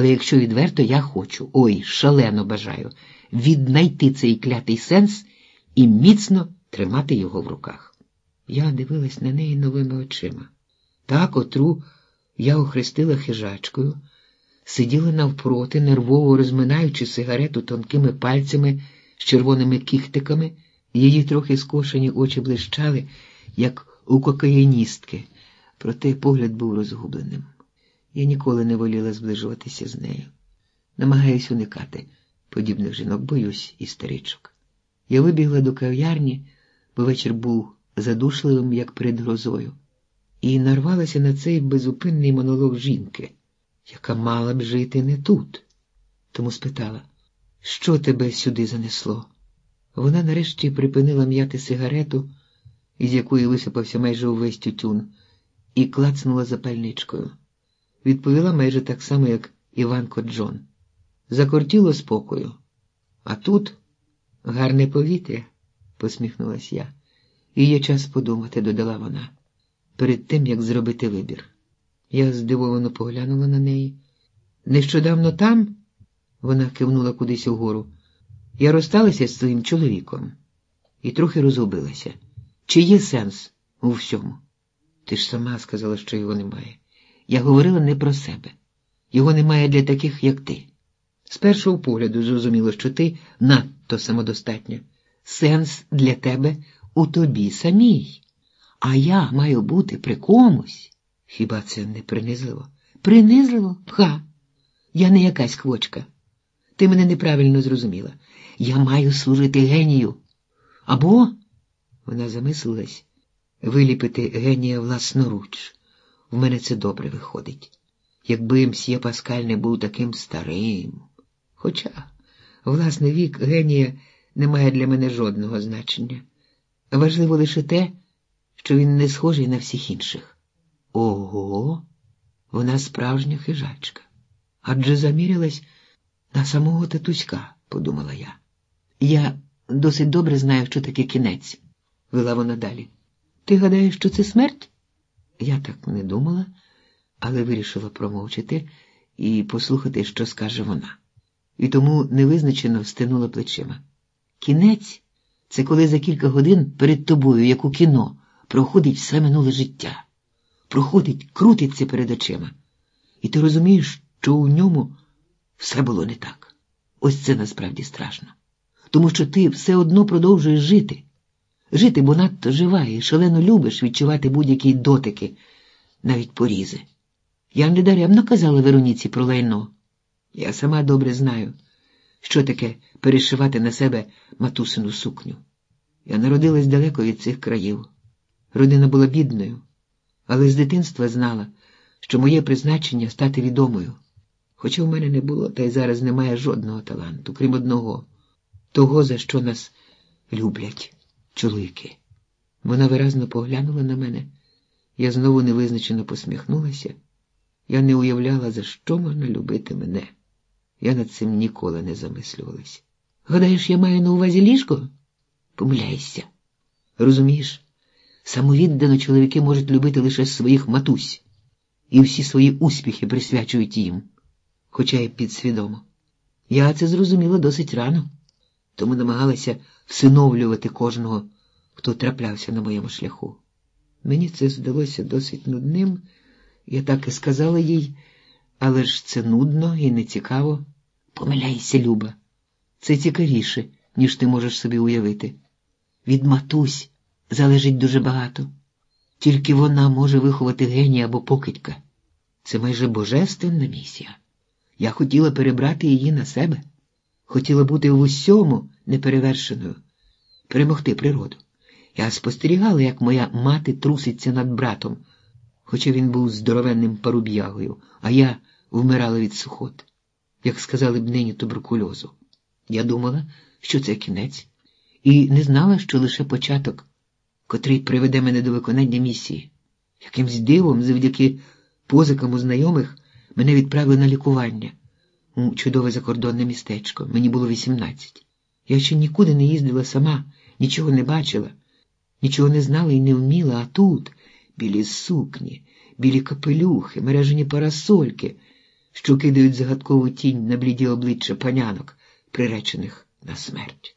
Але якщо відверто, я хочу, ой, шалено бажаю, віднайти цей клятий сенс і міцно тримати його в руках. Я дивилась на неї новими очима. Та, котру я охрестила хижачкою, сиділа навпроти, нервово розминаючи сигарету тонкими пальцями з червоними кіхтиками, її трохи скошені очі блищали, як у кокаїністки, проте погляд був розгубленим. Я ніколи не воліла зближуватися з нею. Намагаюсь уникати подібних жінок, боюсь істеричок. Я вибігла до кав'ярні, бо вечір був задушливим, як перед грозою, і нарвалася на цей безупинний монолог жінки, яка мала б жити не тут. Тому спитала, що тебе сюди занесло? Вона нарешті припинила м'яти сигарету, із якої висипався майже увесь тютюн, і клацнула запальничкою. Відповіла майже так само, як Іванко Джон. Закортіло спокою. А тут гарне повітря, посміхнулась я. І є час подумати, додала вона, перед тим, як зробити вибір. Я здивовано поглянула на неї. Нещодавно там, вона кивнула кудись угору, я розсталася з своїм чоловіком і трохи розгубилася. Чи є сенс у всьому? Ти ж сама сказала, що його немає. Я говорила не про себе. Його немає для таких, як ти. З першого погляду зрозуміло, що ти надто самодостатня. Сенс для тебе у тобі самій. А я маю бути при комусь. Хіба це не принизливо? Принизливо? Ха. Я не якась квочка. Ти мене неправильно зрозуміла. Я маю служити генію. Або, вона замислилась, виліпити генія власноруч. В мене це добре виходить. Якби мсьє Паскаль не був таким старим. Хоча, власне, вік генія не має для мене жодного значення. Важливо лише те, що він не схожий на всіх інших. Ого, вона справжня хижачка. Адже замірялась на самого татуська, подумала я. Я досить добре знаю, що таке кінець, вела вона далі. Ти гадаєш, що це смерть? Я так не думала, але вирішила промовчати і послухати, що скаже вона. І тому невизначено стинула плечима. Кінець це коли за кілька годин перед тобою, як у кіно, проходить все минуле життя, проходить, крутиться перед очима. І ти розумієш, що у ньому все було не так. Ось це насправді страшно. Тому що ти все одно продовжуєш жити. Жити, бо надто жива і шалено любиш відчувати будь-які дотики, навіть порізи. Я недаремно казала Вероніці про лайно. Я сама добре знаю, що таке перешивати на себе матусину сукню. Я народилась далеко від цих країв. Родина була бідною, але з дитинства знала, що моє призначення стати відомою. Хоча в мене не було, та й зараз немає жодного таланту, крім одного того, за що нас люблять чоловіки. Вона виразно поглянула на мене. Я знову невизначено посміхнулася. Я не уявляла, за що можна любити мене. Я над цим ніколи не замислювалась. Гадаєш, я маю на увазі ліжко? Помиляйся. Розумієш, самовіддано чоловіки можуть любити лише своїх матусь, і всі свої успіхи присвячують їм, хоча й підсвідомо. Я це зрозуміла досить рано, тому намагалася всиновлювати кожного, хто траплявся на моєму шляху. Мені це здалося досить нудним, я так і сказала їй, але ж це нудно і нецікаво. Помиляйся, Люба. Це цікавіше, ніж ти можеш собі уявити. Від матусь залежить дуже багато. Тільки вона може виховати генія або покидька. Це майже божественна місія. Я хотіла перебрати її на себе, хотіла бути в усьому неперевершеною, перемогти природу. Я спостерігала, як моя мати труситься над братом, хоча він був здоровенним паруб'ягою, а я вмирала від сухот, як сказали б нині туберкульозу. Я думала, що це кінець, і не знала, що лише початок, котрий приведе мене до виконання місії. Якимсь дивом, завдяки позикам у знайомих, мене відправили на лікування у чудове закордонне містечко. Мені було 18. Я ще нікуди не їздила сама, нічого не бачила, нічого не знала і не вміла, а тут білі сукні, білі капелюхи, мережені парасольки. що кидають загадкову тінь на бліді обличчя панянок, приречених на смерть.